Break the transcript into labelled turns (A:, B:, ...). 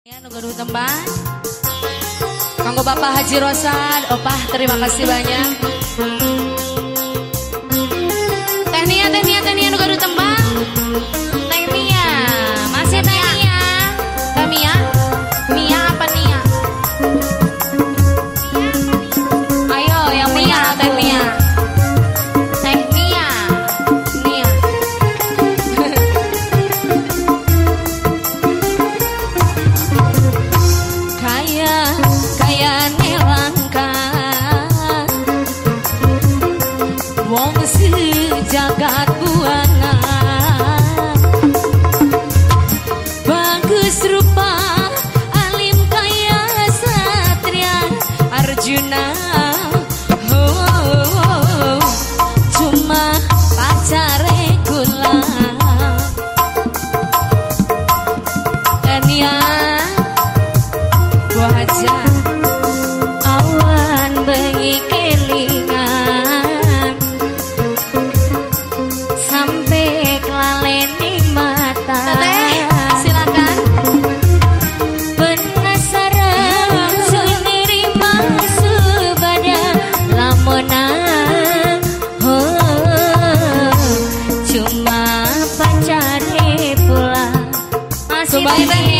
A: Ya, nunggu dulu tempat. Kanggo Bapak Haji Rosan, Opah terima kasih banyak. Yang langkah. Wong sejagat buangan, bagus rupa alim kaya satria arjuna. Oh, cuma pacare lah, Niat Buah 拜拜。